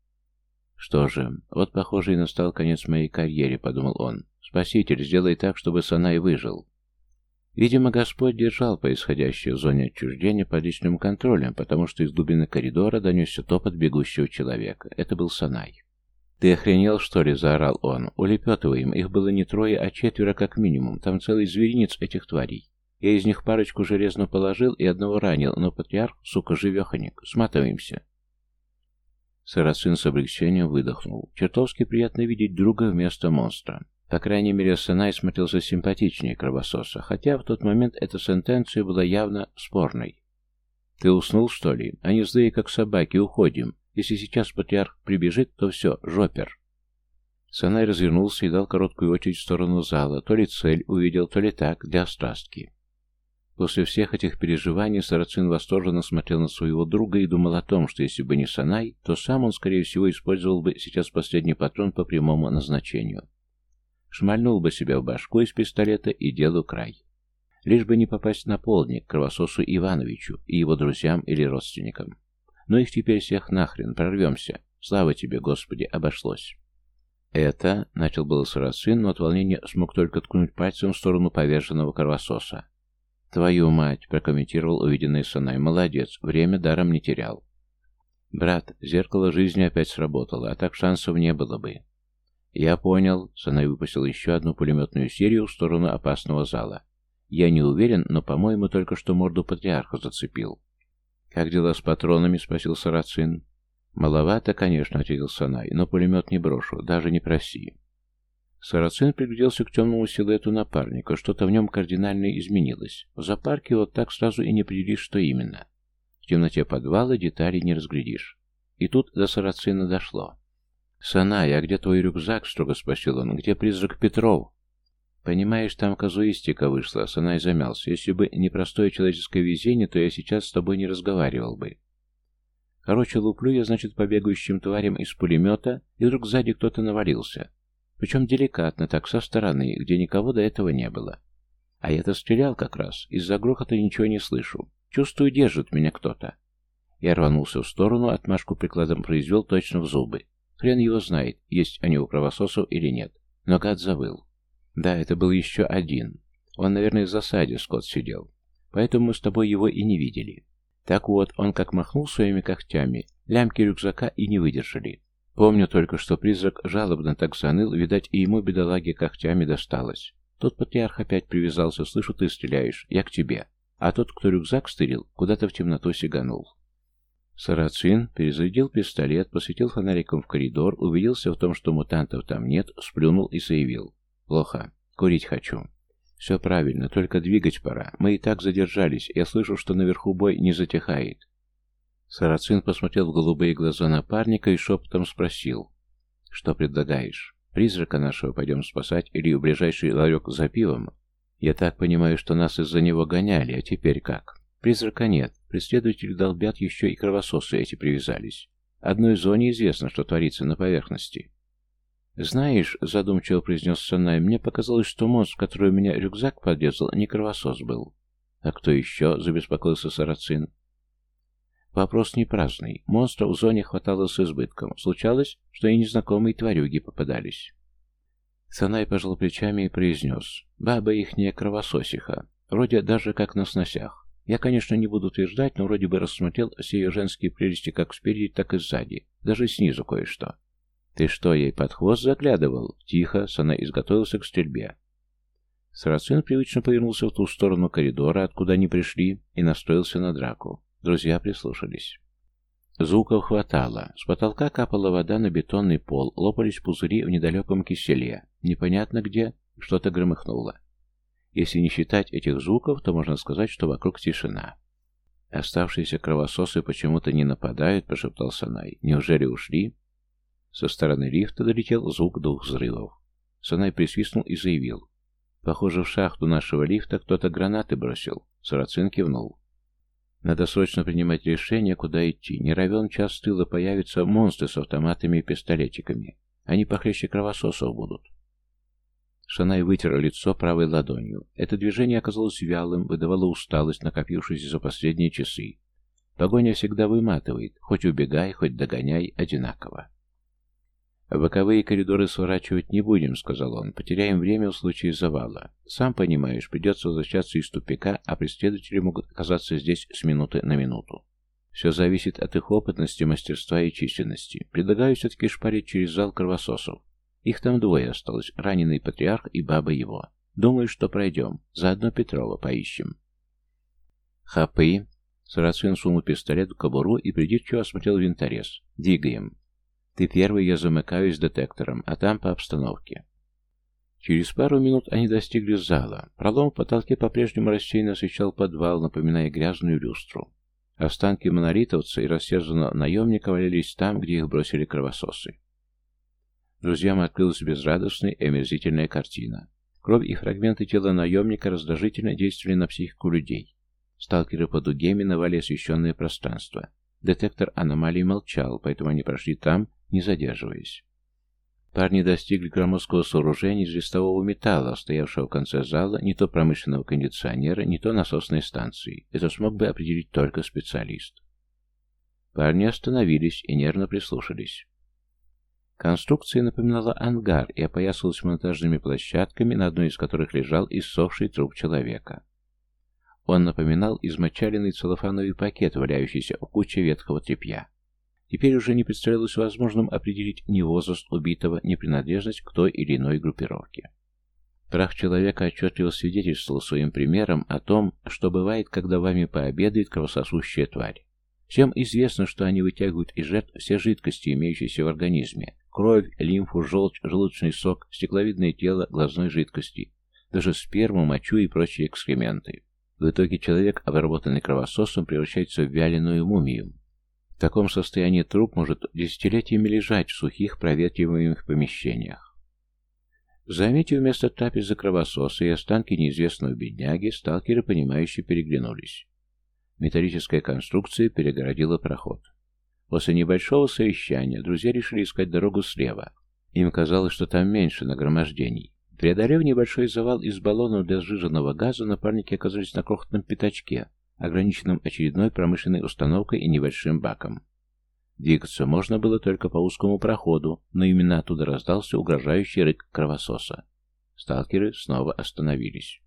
«Что же, вот, похоже, и настал конец моей карьере», — подумал он. «Спаситель, сделай так, чтобы Санай выжил». Видимо, Господь держал происходящее в зоне отчуждения под личным контролем, потому что из глубины коридора донесся топот бегущего человека. Это был Санай. «Ты охренел, что ли?» — заорал он. «Улепетываем. Их было не трое, а четверо как минимум. Там целый зверинец этих тварей. Я из них парочку железно положил и одного ранил, но патриарх, сука, живеханик. Сматываемся». Сарацин с облегчением выдохнул. Чертовски приятно видеть друга вместо монстра. По крайней мере, Санай смотрелся симпатичнее кровососа, хотя в тот момент эта сентенция была явно спорной. «Ты уснул, что ли? Они злые, как собаки, уходим. Если сейчас патриарх прибежит, то все, жопер». Санай развернулся и дал короткую очередь в сторону зала. То ли цель увидел, то ли так, для острастки. После всех этих переживаний Сарацин восторженно смотрел на своего друга и думал о том, что если бы не Санай, то сам он, скорее всего, использовал бы сейчас последний патрон по прямому назначению. Шмальнул бы себя в башку из пистолета и делу край. Лишь бы не попасть на полдник к кровососу Ивановичу и его друзьям или родственникам. Но их теперь всех нахрен, прорвемся. Слава тебе, Господи, обошлось. Это, начал было Сарацин, но от волнения смог только ткнуть пальцем в сторону поверженного кровососа. «Твою мать!» — прокомментировал увиденный Санай. «Молодец, время даром не терял». «Брат, зеркало жизни опять сработало, а так шансов не было бы». «Я понял», — Санай выпустил еще одну пулеметную серию в сторону опасного зала. «Я не уверен, но, по-моему, только что морду патриарха зацепил». «Как дела с патронами?» — спросил Сарацин. «Маловато, конечно», — ответил Санай, — «но пулемет не брошу, даже не проси». Сарацин пригляделся к темному силуэту напарника. Что-то в нем кардинально изменилось. В зоопарке вот так сразу и не определишь, что именно. В темноте подвала деталей не разглядишь. И тут до Сарацина дошло. «Санай, а где твой рюкзак?» — строго спросил он. «Где призрак Петров?» «Понимаешь, там казуистика вышла», — Санай замялся. «Если бы не простое человеческое везение, то я сейчас с тобой не разговаривал бы». Короче, луплю я, значит, по бегающим тварям из пулемета, и вдруг сзади кто-то навалился. Причем деликатно, так со стороны, где никого до этого не было. А я-то стрелял как раз, из-за грохота ничего не слышу. Чувствую, держит меня кто-то. Я рванулся в сторону, отмашку прикладом произвел точно в зубы. Хрен его знает, есть они у кровососов или нет. Но гад завыл. Да, это был еще один. Он, наверное, в засаде, Скотт сидел. Поэтому мы с тобой его и не видели. Так вот, он как махнул своими когтями, лямки рюкзака и не выдержали. Помню только, что призрак жалобно так заныл, видать, и ему, бедолаге, когтями досталось. Тут патриарх опять привязался, слышу, ты стреляешь, я к тебе. а тот, кто рюкзак стырил, куда-то в темноту сиганул. Сарацин перезарядил пистолет, посветил фонариком в коридор, убедился в том, что мутантов там нет, сплюнул и заявил. «Плохо. Курить хочу». «Все правильно, только двигать пора. Мы и так задержались. Я слышу, что наверху бой не затихает». Сарацин посмотрел в голубые глаза напарника и шепотом спросил. «Что предлагаешь? Призрака нашего пойдем спасать или в ближайший ларек за пивом? Я так понимаю, что нас из-за него гоняли, а теперь как? Призрака нет. Преследователи долбят, еще и кровососы эти привязались. Одной зоне известно, что творится на поверхности. «Знаешь», — задумчиво произнес Санай, — «мне показалось, что монстр, который у меня рюкзак подрезал, не кровосос был». «А кто еще?» — забеспокоился Сарацин. Вопрос не праздный. Монстров в зоне хватало с избытком. Случалось, что и незнакомые тварюги попадались. Санай пожал плечами и произнес. «Баба ихняя кровососиха. Вроде даже как на сносях. Я, конечно, не буду утверждать, но вроде бы рассмотрел все ее женские прелести как спереди, так и сзади. Даже снизу кое-что. «Ты что, ей под хвост заглядывал?» Тихо, Сана изготовился к стрельбе. Сарацин привычно повернулся в ту сторону коридора, откуда они пришли, и настроился на драку. Друзья прислушались. Звуков хватало. С потолка капала вода на бетонный пол, лопались пузыри в недалеком киселе. Непонятно где, что-то громыхнуло. Если не считать этих звуков, то можно сказать, что вокруг тишина. «Оставшиеся кровососы почему-то не нападают», — прошептал Санай. «Неужели ушли?» Со стороны лифта долетел звук двух взрывов. Санай присвистнул и заявил. «Похоже, в шахту нашего лифта кто-то гранаты бросил». Сарацин кивнул. «Надо срочно принимать решение, куда идти. Не равен час тыла появятся монстры с автоматами и пистолетиками. Они похлеще кровососов будут». Санай вытер лицо правой ладонью. Это движение оказалось вялым, выдавало усталость, накопившуюся за последние часы. Погоня всегда выматывает, хоть убегай, хоть догоняй, одинаково. «Боковые коридоры сворачивать не будем», — сказал он. «Потеряем время в случае завала. Сам понимаешь, придется возвращаться из тупика, а преследователи могут оказаться здесь с минуты на минуту. Все зависит от их опытности, мастерства и численности. Предлагаю все-таки шпарить через зал кровососов. Их там двое осталось, раненый патриарх и баба его. Думаю, что пройдем. Заодно Петрова поищем». «Хапы!» Сарацин сунул пистолет в кобуру и придирчиво осмотрел винторез. «Двигаем». Ты первый, я замыкаюсь детектором, а там по обстановке. Через пару минут они достигли зала. Пролом в потолке по-прежнему рассеянно освещал подвал, напоминая грязную люстру. Останки монолитовца и рассерженного наемника валялись там, где их бросили кровососы. Друзьям открылась безрадостная и омерзительная картина. Кровь и фрагменты тела наемника раздражительно действовали на психику людей. Сталкеры по дуге миновали освещенное пространство. Детектор аномалий молчал, поэтому они прошли там, не задерживаясь. Парни достигли громоздкого сооружения из листового металла, стоявшего в конце зала, не то промышленного кондиционера, не то насосной станции. Это смог бы определить только специалист. Парни остановились и нервно прислушались. Конструкция напоминала ангар и опоясывалась монтажными площадками, на одной из которых лежал иссохший труп человека. Он напоминал измочаленный целлофановый пакет, валяющийся в куче ветхого тряпья. Теперь уже не представлялось возможным определить ни возраст убитого, ни принадлежность к той или иной группировке. Прах человека отчетливо свидетельствовал своим примером о том, что бывает, когда вами пообедает кровососущая тварь. Всем известно, что они вытягивают из жертв все жидкости, имеющиеся в организме. Кровь, лимфу, желчь, желудочный сок, стекловидное тело, глазной жидкости. Даже сперму, мочу и прочие экскременты. В итоге человек, обработанный кровососом, превращается в вяленую мумию. В таком состоянии труп может десятилетиями лежать в сухих проветриваемых помещениях. Заметив вместо трапезы кровососа и останки неизвестного бедняги, сталкеры, понимающе переглянулись. Металлическая конструкция перегородила проход. После небольшого совещания друзья решили искать дорогу слева. Им казалось, что там меньше нагромождений. Преодолев небольшой завал из баллонов для сжиженного газа, напарники оказались на крохотном пятачке, ограниченным очередной промышленной установкой и небольшим баком. Двигаться можно было только по узкому проходу, но именно оттуда раздался угрожающий рык кровососа. Сталкеры снова остановились.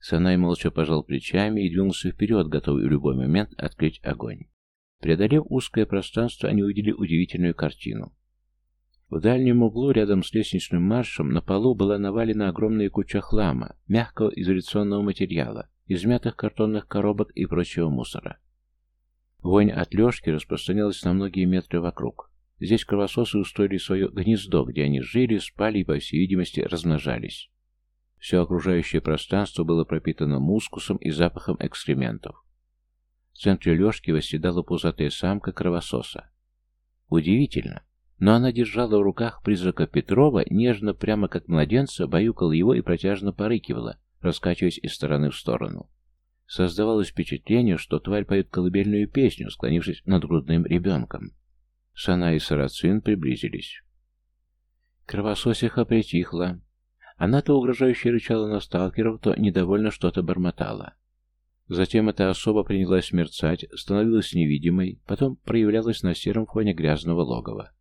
Санай молча пожал плечами и двинулся вперед, готовый в любой момент открыть огонь. Преодолев узкое пространство, они увидели удивительную картину. В дальнем углу, рядом с лестничным маршем, на полу была навалена огромная куча хлама, мягкого изоляционного материала, измятых картонных коробок и прочего мусора. Вонь от лёжки распространялась на многие метры вокруг. Здесь кровососы устроили свое гнездо, где они жили, спали и, по всей видимости, размножались. Все окружающее пространство было пропитано мускусом и запахом экскрементов. В центре лёжки восседала пузатая самка кровососа. Удивительно, но она держала в руках призрака Петрова, нежно, прямо как младенца, баюкала его и протяжно порыкивала, раскачиваясь из стороны в сторону. Создавалось впечатление, что тварь поет колыбельную песню, склонившись над грудным ребенком. Сана и Сарацин приблизились. Кровососиха притихла. Она то угрожающе рычала на сталкеров, то недовольно что-то бормотала. Затем эта особа принялась мерцать, становилась невидимой, потом проявлялась на сером фоне грязного логова.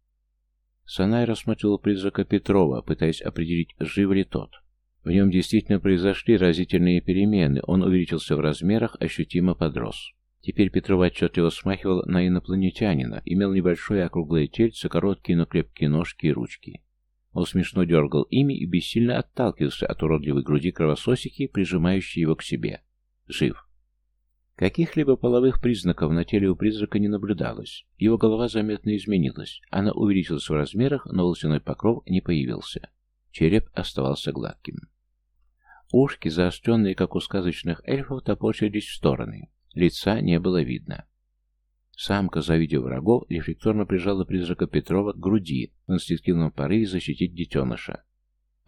Санай рассмотрел призрака Петрова, пытаясь определить, жив ли тот. В нем действительно произошли разительные перемены, он увеличился в размерах, ощутимо подрос. Теперь Петров отчетливо смахивал на инопланетянина, имел небольшое округлое тельце, короткие, но крепкие ножки и ручки. Он смешно дергал ими и бессильно отталкивался от уродливой груди кровососики, прижимающей его к себе. Жив. Каких-либо половых признаков на теле у призрака не наблюдалось. Его голова заметно изменилась. Она увеличилась в размерах, но волосяной покров не появился. Череп оставался гладким. Ушки, заостренные, как у сказочных эльфов, топорщились в стороны. Лица не было видно. Самка, завидев врагов, рефлекторно прижала призрака Петрова к груди в инстинктивном порыве защитить детеныша.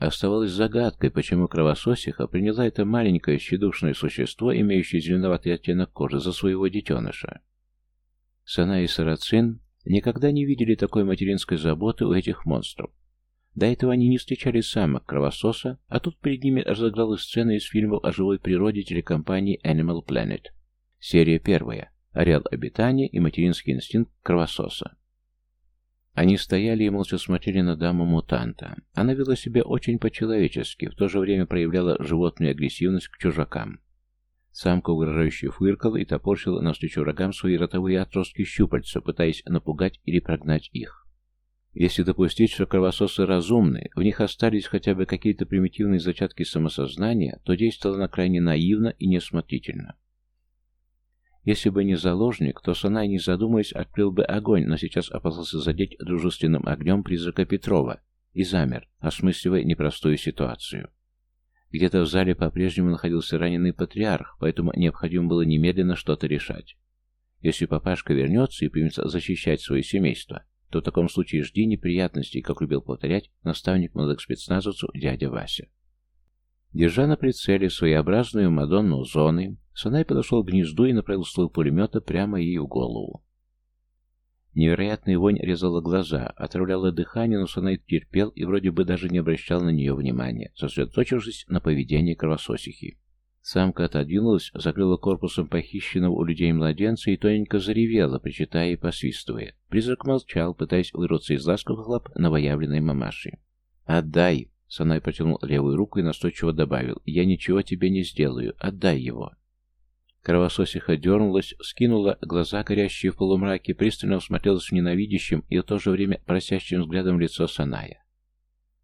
Оставалось загадкой, почему кровососиха приняла это маленькое щедушное существо, имеющее зеленоватый оттенок кожи, за своего детеныша. Сана и Сарацин никогда не видели такой материнской заботы у этих монстров. До этого они не встречали самок кровососа, а тут перед ними разыгралась сцена из фильмов о живой природе телекомпании Animal Planet. Серия первая. Ареал обитания и материнский инстинкт кровососа. Они стояли и молча смотрели на даму-мутанта. Она вела себя очень по-человечески, в то же время проявляла животную агрессивность к чужакам. Самка угрожающе фыркала и топорщила навстречу врагам свои ротовые отростки щупальца, пытаясь напугать или прогнать их. Если допустить, что кровососы разумны, в них остались хотя бы какие-то примитивные зачатки самосознания, то действовала она крайне наивно и несмотрительно. Если бы не заложник, то Санай, не задумываясь, открыл бы огонь, но сейчас опасался задеть дружественным огнем призрака Петрова и замер, осмысливая непростую ситуацию. Где-то в зале по-прежнему находился раненый патриарх, поэтому необходимо было немедленно что-то решать. Если папашка вернется и примется защищать свое семейство, то в таком случае жди неприятностей, как любил повторять наставник молодых спецназовцев дядя Вася. Держа на прицеле своеобразную Мадонну зоны, Санай подошел к гнезду и направил ствол пулемета прямо ей в голову. Невероятная вонь резала глаза, отравляла дыхание, но Санай терпел и вроде бы даже не обращал на нее внимания, сосредоточившись на поведении кровососихи. Самка отодвинулась, закрыла корпусом похищенного у людей младенца и тоненько заревела, причитая и посвистывая. Призрак молчал, пытаясь вырваться из ласковых лап новоявленной мамаши. «Отдай!» Санай протянул левую руку и настойчиво добавил. «Я ничего тебе не сделаю. Отдай его». Кровососиха дернулась, скинула глаза, горящие в полумраке, пристально всмотрелась в ненавидящим и в то же время просящим взглядом лицо Саная.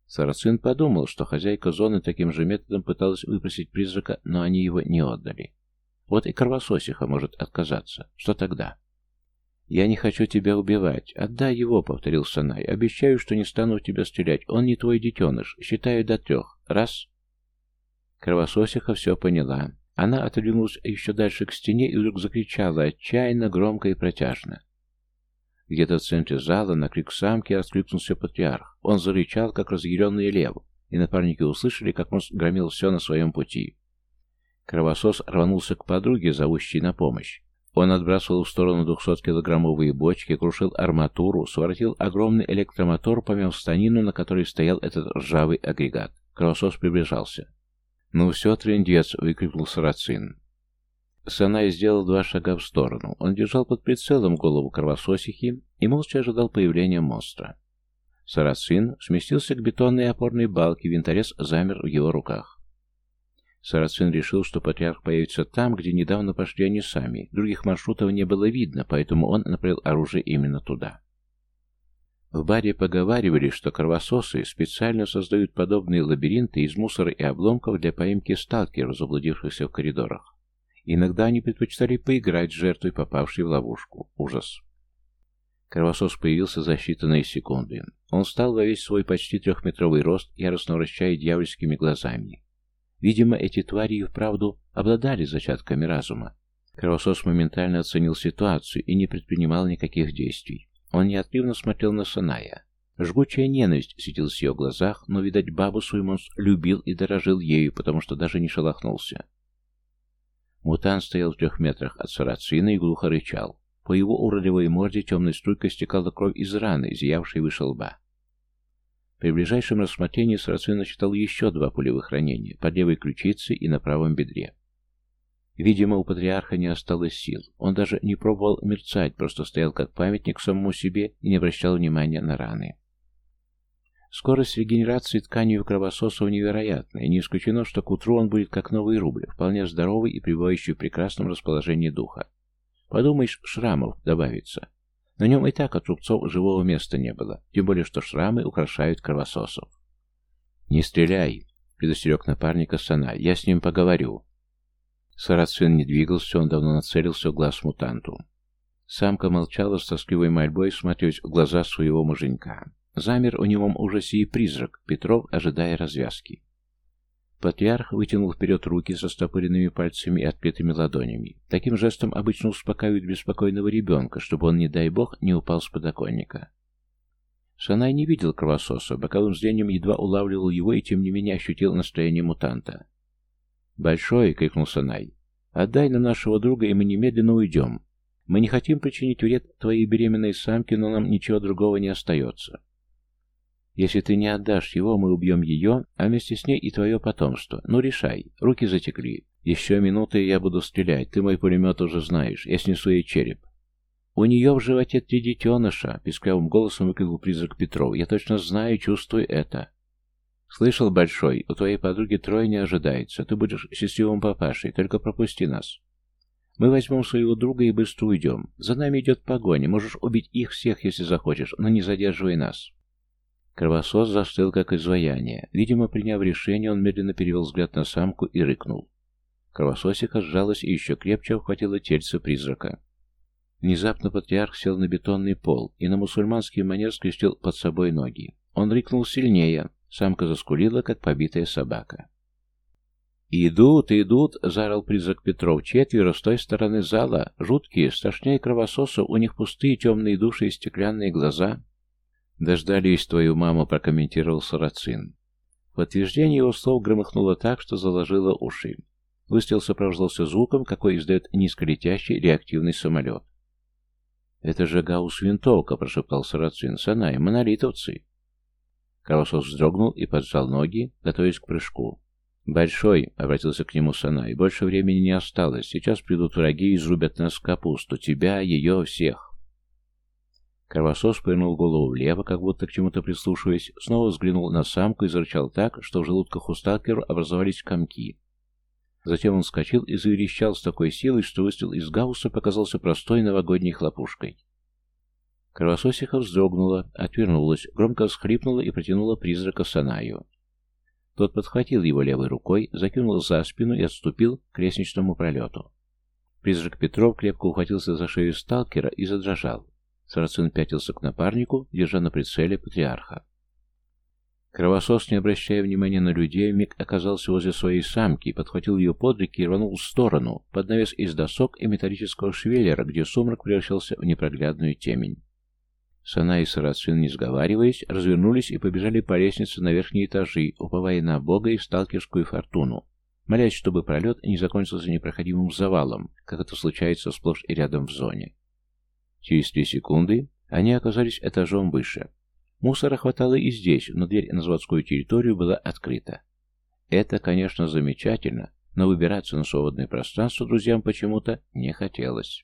Сарацин подумал, что хозяйка зоны таким же методом пыталась выпросить призрака, но они его не отдали. Вот и кровососиха может отказаться. Что тогда? «Я не хочу тебя убивать. Отдай его», — повторил Санай. «Обещаю, что не стану в тебя стрелять. Он не твой детеныш. Считаю до трех. Раз». Кровососиха все поняла. Она отодвинулась еще дальше к стене и вдруг закричала отчаянно, громко и протяжно. Где-то в центре зала на крик самки откликнулся патриарх. Он зарычал, как разъяренный лев, и напарники услышали, как он громил все на своем пути. Кровосос рванулся к подруге, зовущей на помощь. Он отбрасывал в сторону 200-килограммовые бочки, крушил арматуру, своротил огромный электромотор, помял станину, на которой стоял этот ржавый агрегат. Кровосос приближался. «Ну все, трендец!» — выкрикнул Сарацин. Санай сделал два шага в сторону. Он держал под прицелом голову кровососихи и молча ожидал появления монстра. Сарацин сместился к бетонной опорной балке, винторез замер в его руках. Сарацин решил, что патриарх появится там, где недавно пошли они сами. Других маршрутов не было видно, поэтому он направил оружие именно туда. В баре поговаривали, что кровососы специально создают подобные лабиринты из мусора и обломков для поимки сталкеров, заблудившихся в коридорах. Иногда они предпочитали поиграть с жертвой, попавшей в ловушку. Ужас. Кровосос появился за считанные секунды. Он встал во весь свой почти трехметровый рост, яростно вращая дьявольскими глазами. Видимо, эти твари и вправду обладали зачатками разума. Кровосос моментально оценил ситуацию и не предпринимал никаких действий. Он неотрывно смотрел на Саная. Жгучая ненависть светилась в ее глазах, но, видать, бабу свою монстр любил и дорожил ею, потому что даже не шелохнулся. Мутант стоял в трех метрах от сарацина и глухо рычал. По его уродливой морде темной струйкой стекала кровь из раны, зиявшей выше лба. При ближайшем рассмотрении сарацин насчитал еще два пулевых ранения, под левой ключицей и на правом бедре. Видимо, у патриарха не осталось сил. Он даже не пробовал мерцать, просто стоял как памятник самому себе и не обращал внимания на раны. Скорость регенерации тканей у кровососов невероятна, и не исключено, что к утру он будет как новый рубль, вполне здоровый и пребывающий в прекрасном расположении духа. Подумаешь, шрамов добавится. На нем и так от рубцов живого места не было, тем более, что шрамы украшают кровососов. «Не стреляй!» — предостерег напарника Сана. «Я с ним поговорю». Сарацин не двигался, он давно нацелился в глаз мутанту. Самка молчала с тоскливой мольбой, смотрясь в глаза своего муженька. Замер у него ужасе и призрак, Петров, ожидая развязки. Патриарх вытянул вперед руки со стопыренными пальцами и открытыми ладонями. Таким жестом обычно успокаивают беспокойного ребенка, чтобы он, не дай бог, не упал с подоконника. Санай не видел кровососа, боковым зрением едва улавливал его и тем не менее ощутил настроение мутанта. «Большой!» — крикнул Санай. «Отдай нам нашего друга, и мы немедленно уйдем. Мы не хотим причинить вред твоей беременной самке, но нам ничего другого не остается. Если ты не отдашь его, мы убьем ее, а вместе с ней и твое потомство. Ну, решай. Руки затекли. Еще минуты, и я буду стрелять. Ты мой пулемет уже знаешь. Я снесу ей череп. У нее в животе три детеныша, писклявым голосом выкрикнул призрак Петров. Я точно знаю чувствую это. Слышал, Большой, у твоей подруги трое не ожидается. Ты будешь счастливым папашей, только пропусти нас. Мы возьмем своего друга и быстро уйдем. За нами идет погоня. Можешь убить их всех, если захочешь, но не задерживай нас. Кровосос застыл, как изваяние. Видимо, приняв решение, он медленно перевел взгляд на самку и рыкнул. Кровососика сжалась и еще крепче обхватила тельце призрака. Внезапно патриарх сел на бетонный пол и на мусульманский манер скрестил под собой ноги. Он рыкнул сильнее. Самка заскулила, как побитая собака. «Идут, идут!» — заорал призрак Петров. «Четверо с той стороны зала. Жуткие, страшнее кровососов. У них пустые темные души и стеклянные глаза. «Дождались твою маму», — прокомментировал Сарацин. Подтверждение его слов громыхнуло так, что заложило уши. Выстрел сопровождался звуком, какой издает низколетящий реактивный самолет. «Это же гаусс-винтовка», — прошептал Сарацин. «Санай, монолитовцы». Кровосос вздрогнул и поджал ноги, готовясь к прыжку. «Большой», — обратился к нему Санай, — «больше времени не осталось. Сейчас придут враги и изрубят нас капусту. Тебя, ее, всех». Кровосос повернул голову влево, как будто к чему-то прислушиваясь, снова взглянул на самку и зарычал так, что в желудках у сталкера образовались комки. Затем он вскочил и заверещал с такой силой, что выстрел из гаусса показался простой новогодней хлопушкой. Кровососиха вздрогнула, отвернулась, громко всхлипнула и протянула призрака Санаю. Тот подхватил его левой рукой, закинул за спину и отступил к лестничному пролету. Призрак Петров крепко ухватился за шею сталкера и задрожал. Сарацин пятился к напарнику, держа на прицеле патриарха. Кровосос, не обращая внимания на людей, миг оказался возле своей самки, подхватил ее под руки и рванул в сторону, под навес из досок и металлического швеллера, где сумрак превращался в непроглядную темень. Сана и Сарацин, не сговариваясь, развернулись и побежали по лестнице на верхние этажи, уповая на Бога и сталкерскую фортуну, молясь, чтобы пролет не закончился непроходимым завалом, как это случается сплошь и рядом в зоне. Через три секунды они оказались этажом выше. Мусора хватало и здесь, но дверь на заводскую территорию была открыта. Это, конечно, замечательно, но выбираться на свободное пространство друзьям почему-то не хотелось.